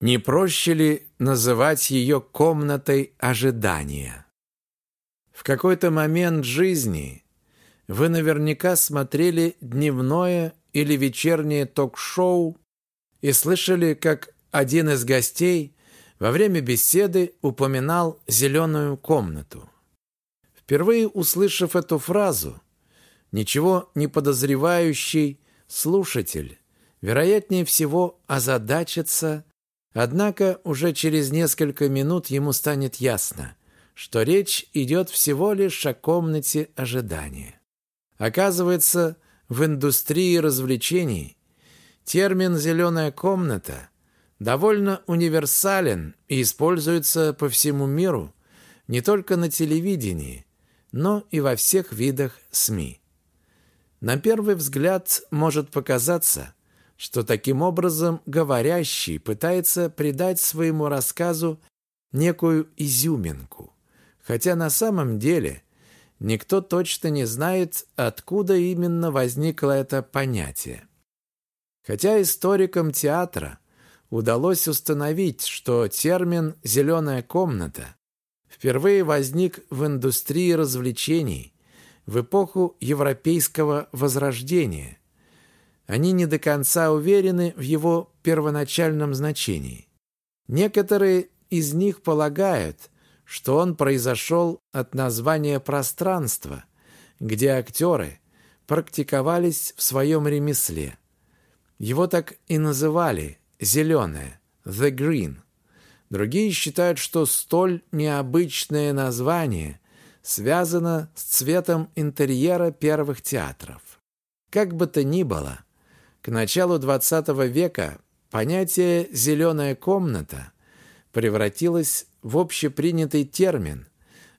Не проще ли называть ее комнатой ожидания? В какой-то момент жизни вы наверняка смотрели дневное или вечернее ток-шоу и слышали, как один из гостей во время беседы упоминал зеленую комнату. Впервые услышав эту фразу, ничего не подозревающий слушатель, вероятнее всего, озадачится Однако уже через несколько минут ему станет ясно, что речь идет всего лишь о комнате ожидания. Оказывается, в индустрии развлечений термин «зеленая комната» довольно универсален и используется по всему миру, не только на телевидении, но и во всех видах СМИ. На первый взгляд может показаться, что таким образом говорящий пытается придать своему рассказу некую изюминку, хотя на самом деле никто точно не знает, откуда именно возникло это понятие. Хотя историкам театра удалось установить, что термин «зеленая комната» впервые возник в индустрии развлечений в эпоху европейского возрождения – они не до конца уверены в его первоначальном значении. Некоторые из них полагают, что он произошел от названия пространства, где актеры практиковались в своем ремесле. Его так и называли «зеленое» – «the green». Другие считают, что столь необычное название связано с цветом интерьера первых театров. Как бы то ни было, к началу XX века понятие «зеленая комната» превратилось в общепринятый термин,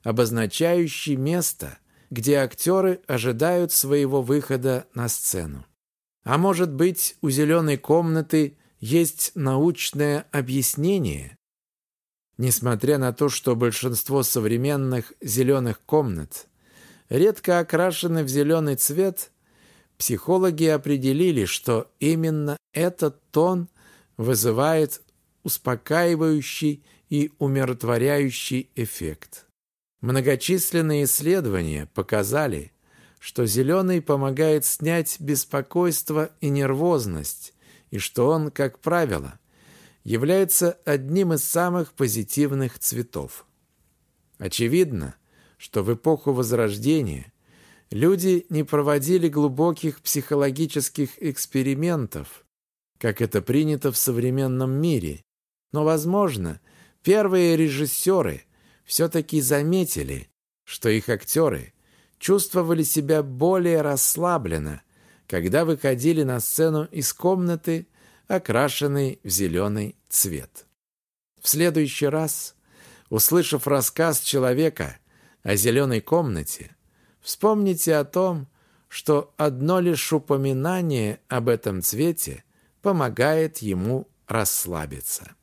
обозначающий место, где актеры ожидают своего выхода на сцену. А может быть, у «зеленой комнаты» есть научное объяснение? Несмотря на то, что большинство современных зеленых комнат редко окрашены в зеленый цвет – Психологи определили, что именно этот тон вызывает успокаивающий и умиротворяющий эффект. Многочисленные исследования показали, что зеленый помогает снять беспокойство и нервозность, и что он, как правило, является одним из самых позитивных цветов. Очевидно, что в эпоху Возрождения люди не проводили глубоких психологических экспериментов, как это принято в современном мире. Но, возможно, первые режиссеры все-таки заметили, что их актеры чувствовали себя более расслабленно, когда выходили на сцену из комнаты, окрашенной в зеленый цвет. В следующий раз, услышав рассказ человека о зеленой комнате, Вспомните о том, что одно лишь упоминание об этом цвете помогает ему расслабиться.